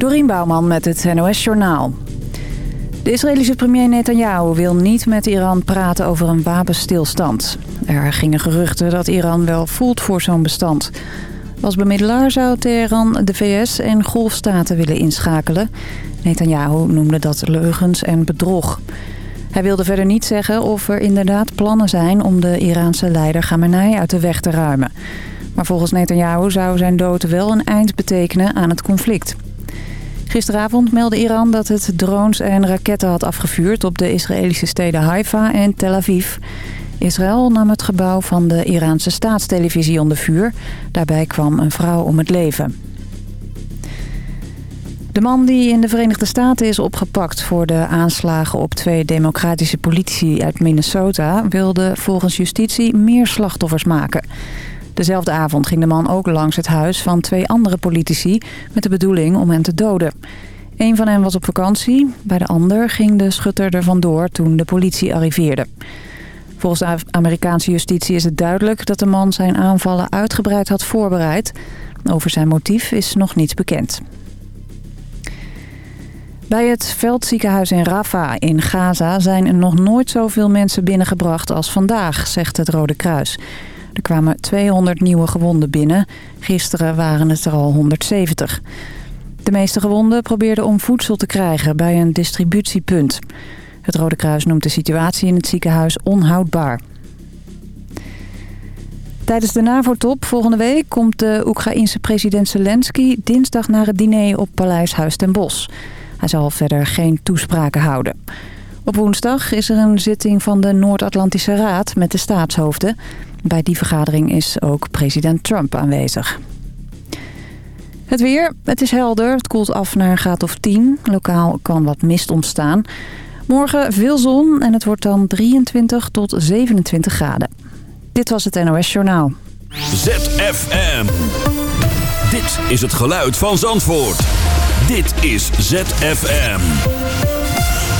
Dorien Bouwman met het NOS Journaal. De Israëlische premier Netanyahu wil niet met Iran praten over een wapenstilstand. Er gingen geruchten dat Iran wel voelt voor zo'n bestand. Als bemiddelaar zou Teheran de VS en golfstaten willen inschakelen. Netanyahu noemde dat leugens en bedrog. Hij wilde verder niet zeggen of er inderdaad plannen zijn om de Iraanse leider Khamenei uit de weg te ruimen. Maar volgens Netanyahu zou zijn dood wel een eind betekenen aan het conflict. Gisteravond meldde Iran dat het drones en raketten had afgevuurd op de Israëlische steden Haifa en Tel Aviv. Israël nam het gebouw van de Iraanse staatstelevisie onder vuur. Daarbij kwam een vrouw om het leven. De man die in de Verenigde Staten is opgepakt voor de aanslagen op twee democratische politici uit Minnesota... wilde volgens justitie meer slachtoffers maken. Dezelfde avond ging de man ook langs het huis van twee andere politici... met de bedoeling om hen te doden. Een van hen was op vakantie. Bij de ander ging de schutter er vandoor toen de politie arriveerde. Volgens de Amerikaanse justitie is het duidelijk dat de man zijn aanvallen uitgebreid had voorbereid. Over zijn motief is nog niets bekend. Bij het veldziekenhuis in Rafah in Gaza zijn er nog nooit zoveel mensen binnengebracht als vandaag, zegt het Rode Kruis. Er kwamen 200 nieuwe gewonden binnen. Gisteren waren het er al 170. De meeste gewonden probeerden om voedsel te krijgen bij een distributiepunt. Het Rode Kruis noemt de situatie in het ziekenhuis onhoudbaar. Tijdens de NAVO-top volgende week komt de Oekraïense president Zelensky dinsdag naar het diner op Paleis Huis ten Bosch. Hij zal verder geen toespraken houden. Op woensdag is er een zitting van de Noord-Atlantische Raad met de staatshoofden. Bij die vergadering is ook president Trump aanwezig. Het weer, het is helder. Het koelt af naar een graad of 10. Lokaal kan wat mist ontstaan. Morgen veel zon en het wordt dan 23 tot 27 graden. Dit was het NOS Journaal. ZFM. Dit is het geluid van Zandvoort. Dit is ZFM.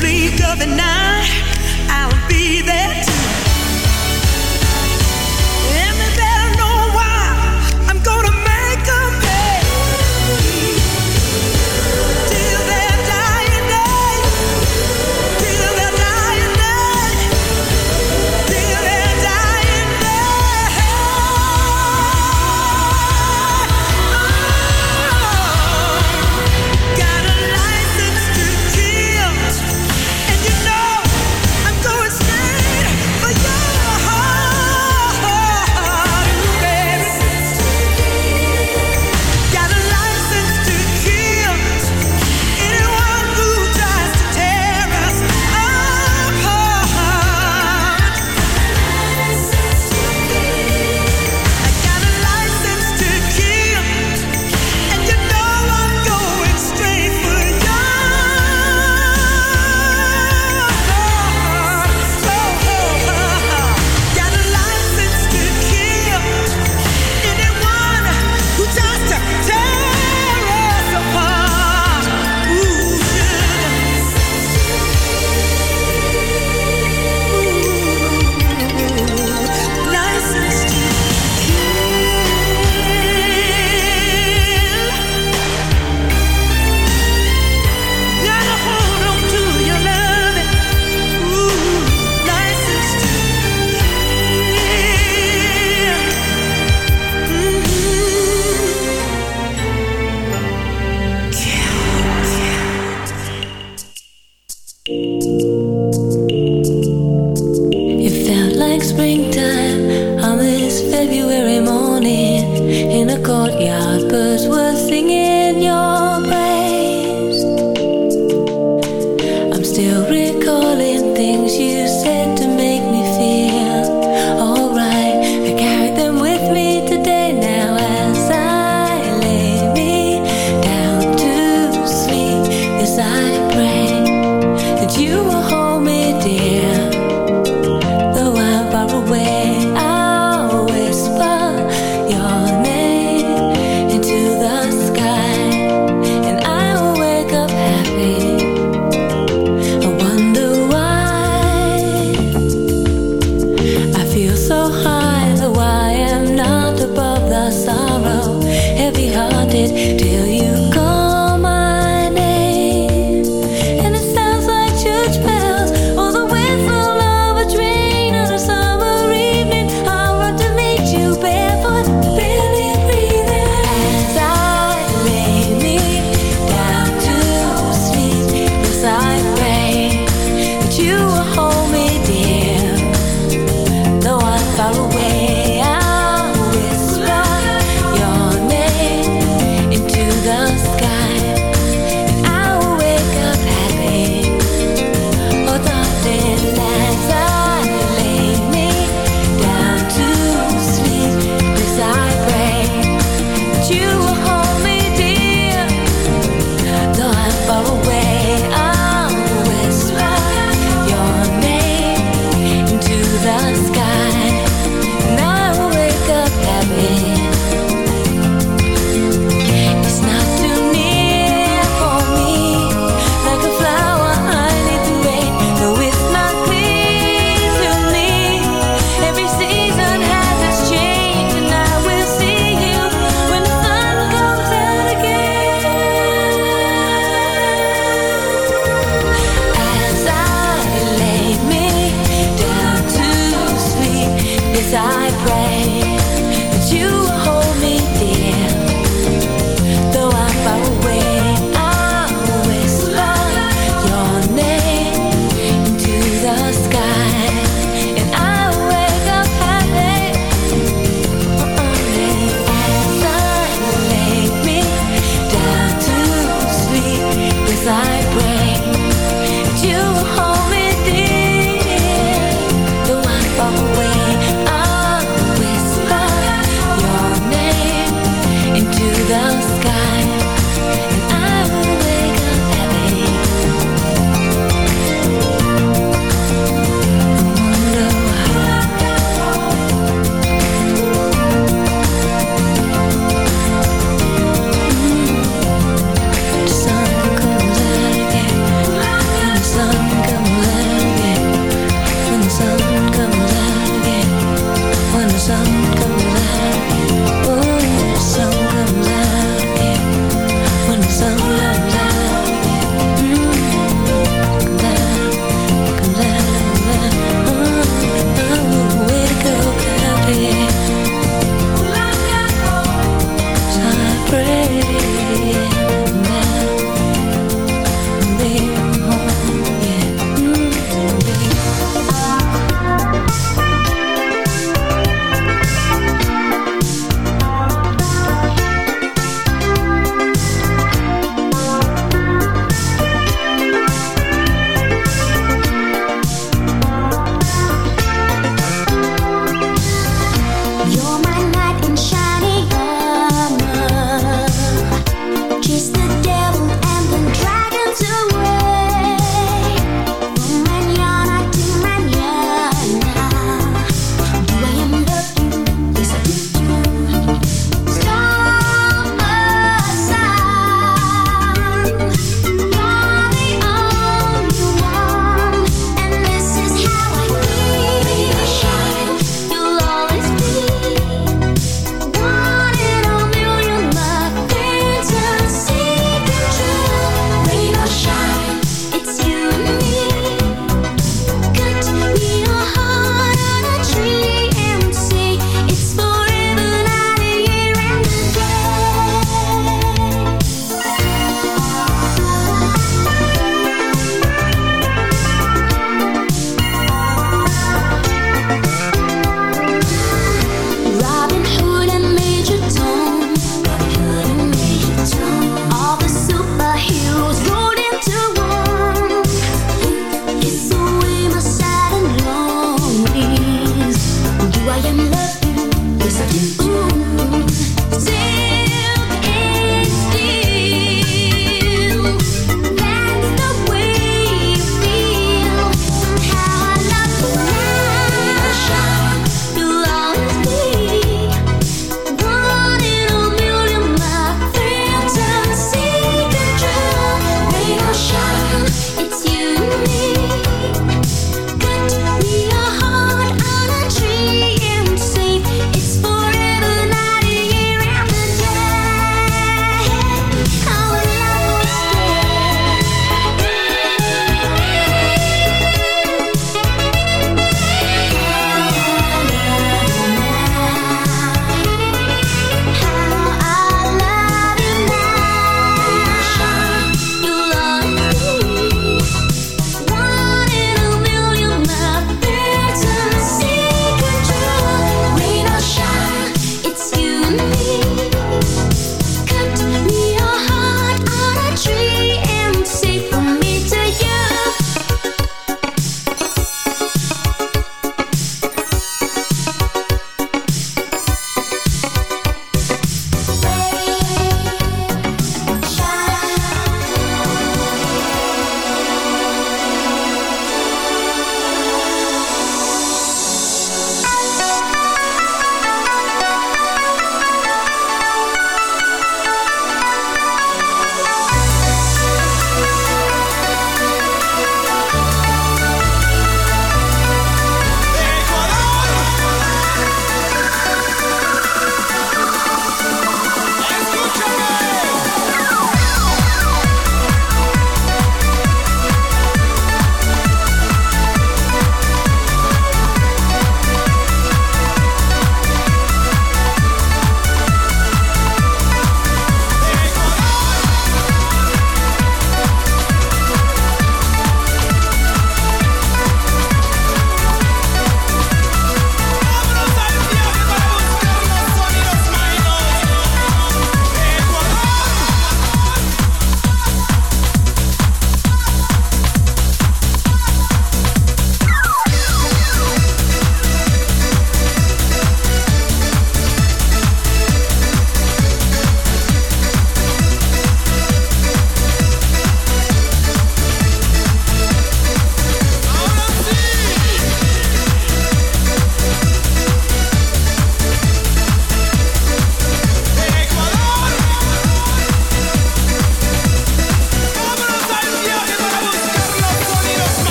sleep of the night, I'll be there too. springtime.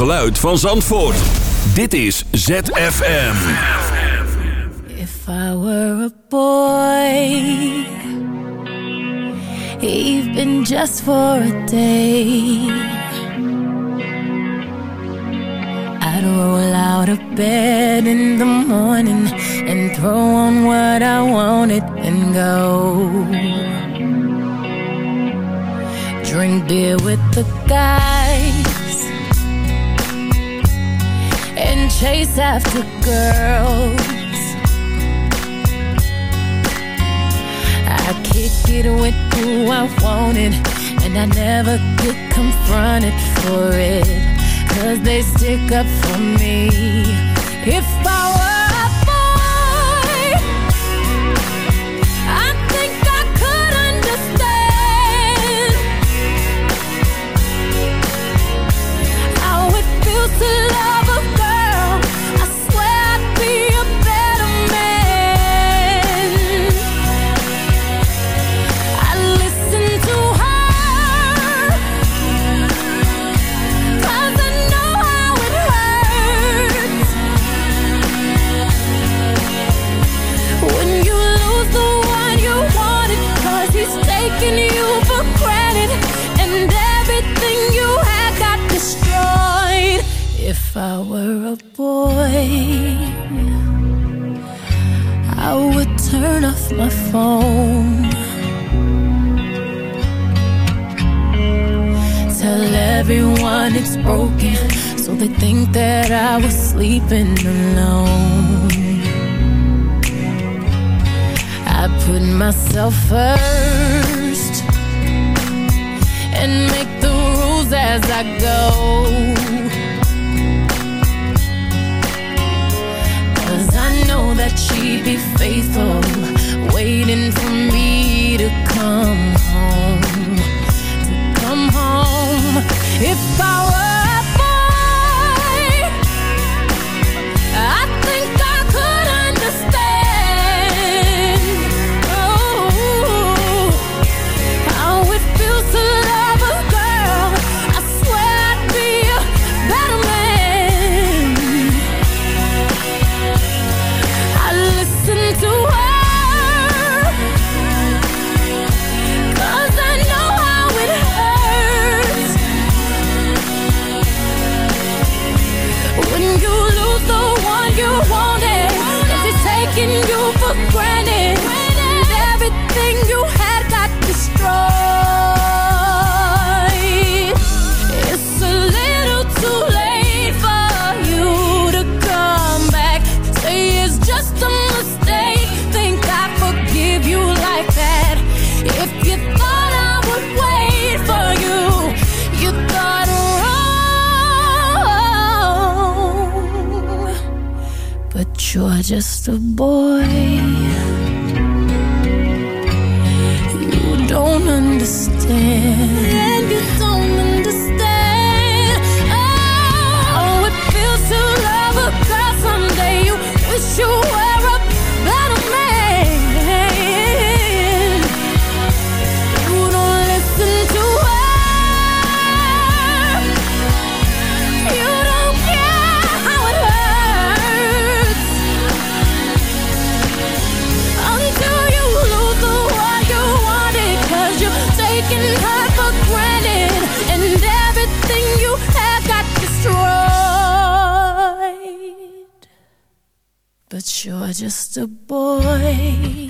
Geluid van Zandvoort. Dit is ZFM. If I were a boy, even just for a day, I'd roll out of bed in the morning and throw on what I wanted and go. Drink beer with the guys chase after girls. I kick it with who I wanted, and I never get confronted for it. Cause they stick up for me. If I they think that I was sleeping alone. I put myself first and make the rules as I go. Cause I know that she'd be faithful, waiting for me to come home. To come home. If I were Just a boy. You don't understand. You're just a boy.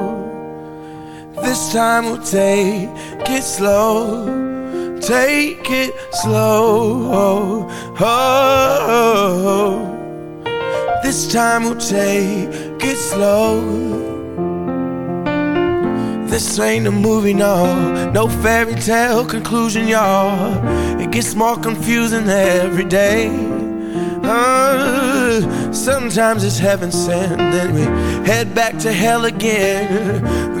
Time we'll take it slow. Take it slow. Oh, oh. This time we'll take it slow. This ain't a movie, no, no fairy tale conclusion, y'all. It gets more confusing every day. Uh, sometimes it's heaven sent, then we head back to hell again.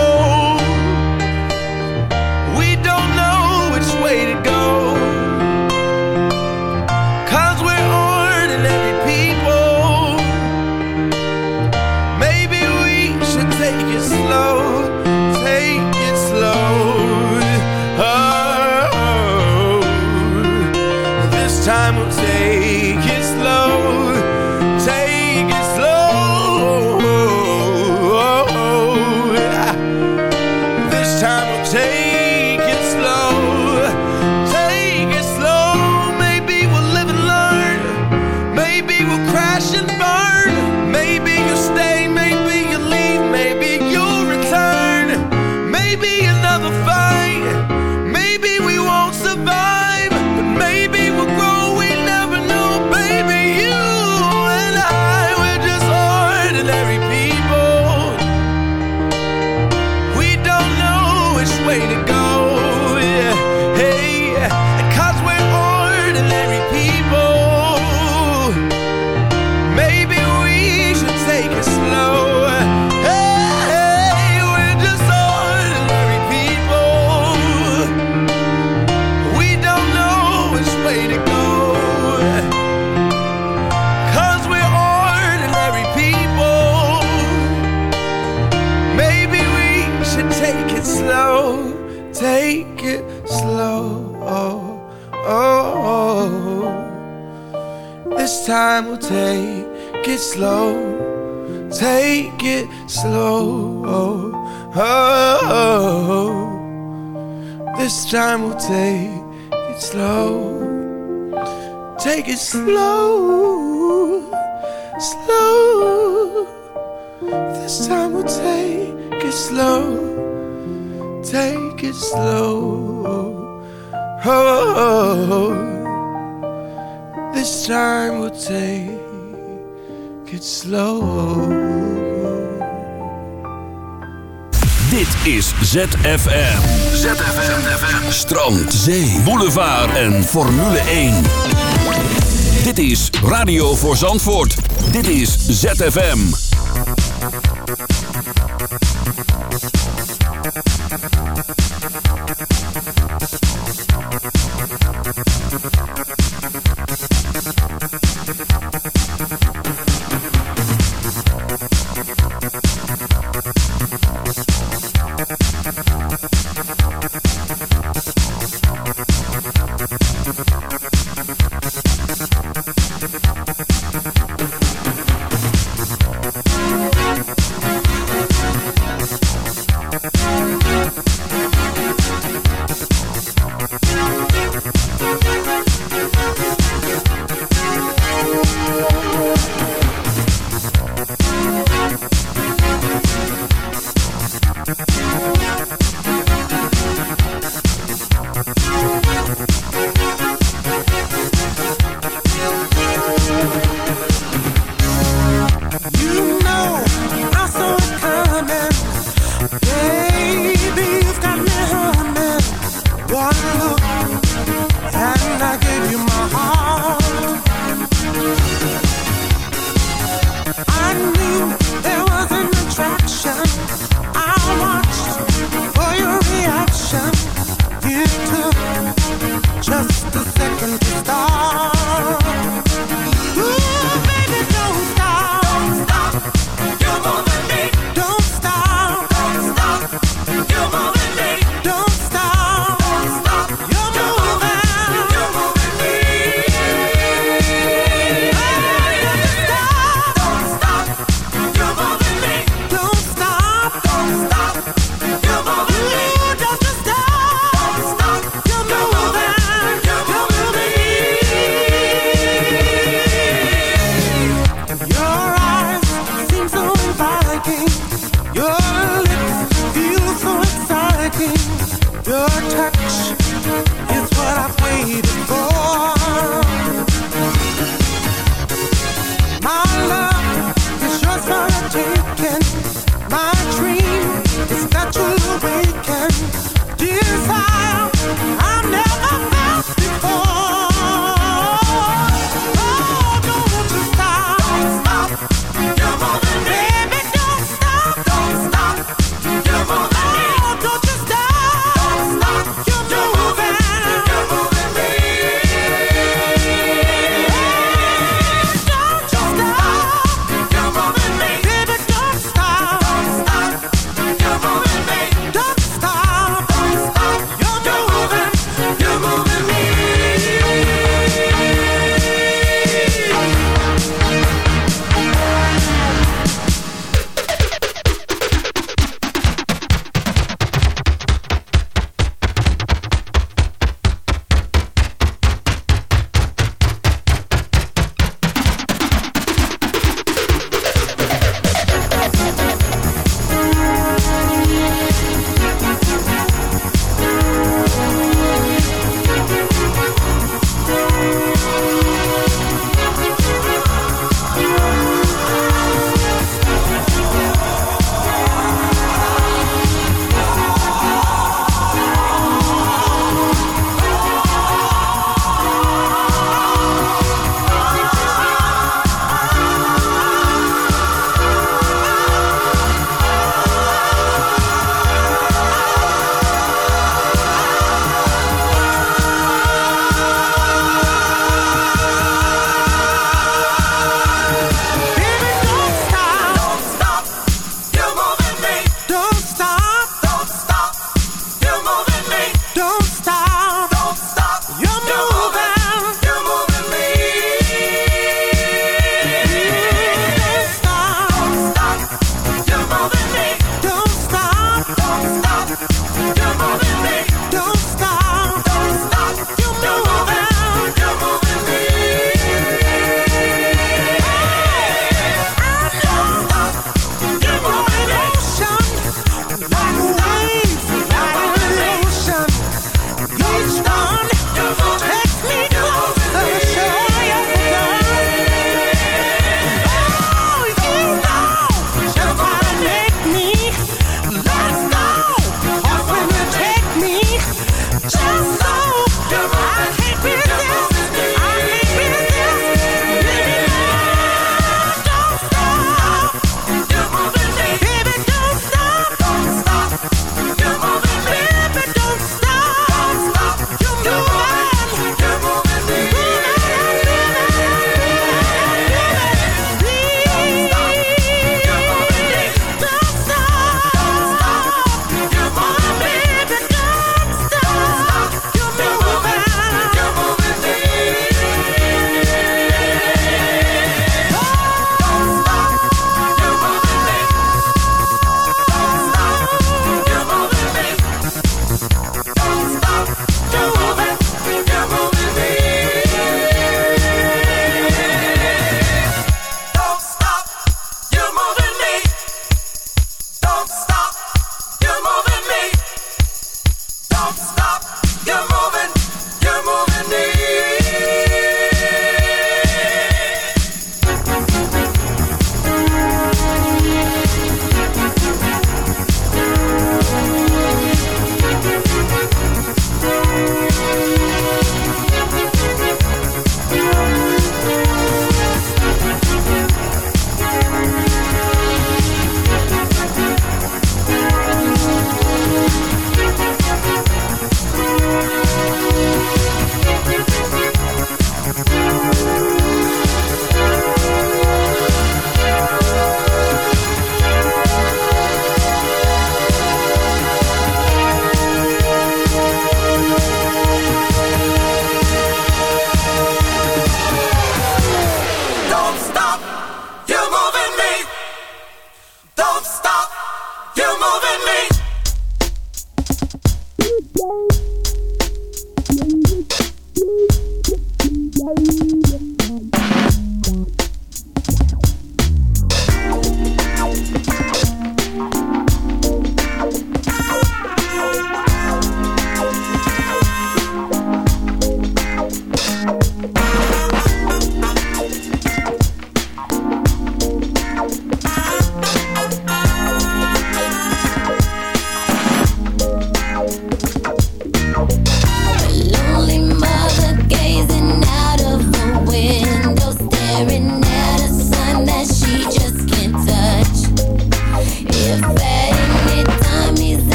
Take it slow. Slow. This time we'll take it slow. Take it slow. Oh, this time we'll take it slow. Dit is ZFM. ZFM. Strand, zee, boulevard en Formule 1. Dit is Radio voor Zandvoort. Dit is ZFM.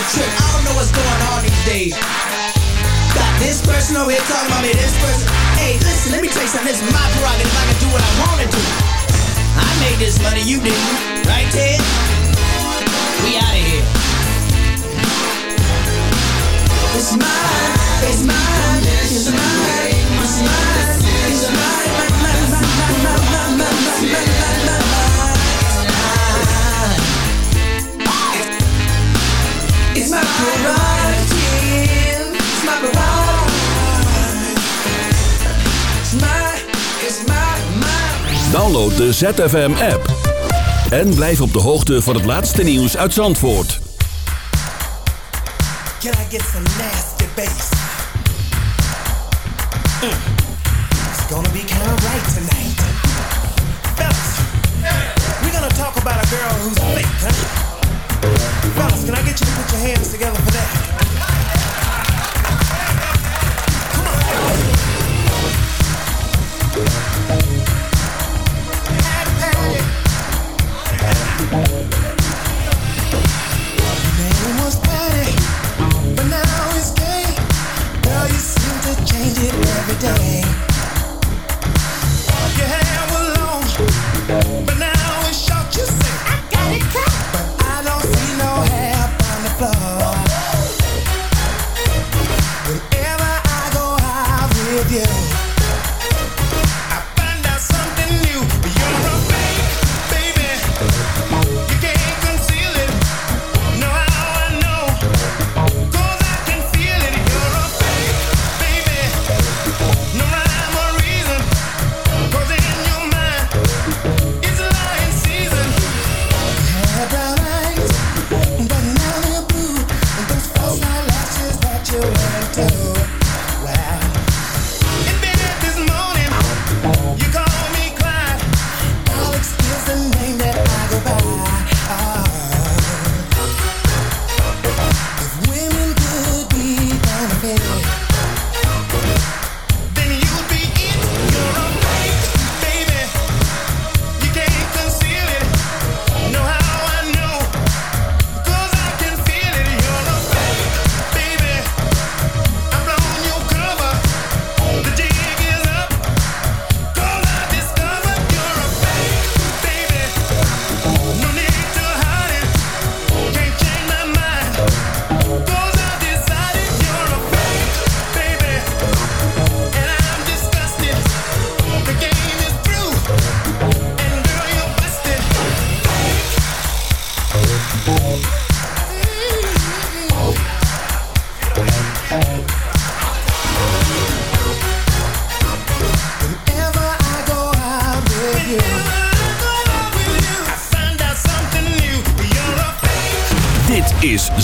I don't know what's going on these days. Got this person over here talking about me, this person. Hey, listen, let me tell you something. This is my prerogative. I can do what I want to do. I made this money, you didn't. Right, Ted? We out of here. It's mine, it's mine, it's mine, it's mine. It's mine. Download de ZFM-app. En blijf op de hoogte van het laatste nieuws uit Zandvoort. Can I get some nasty bass? Mm. It's gonna be kinda right tonight. Fellas, we're gonna talk about a girl who's fake, huh? Girls, can I get you to put your hands together for that? Come on.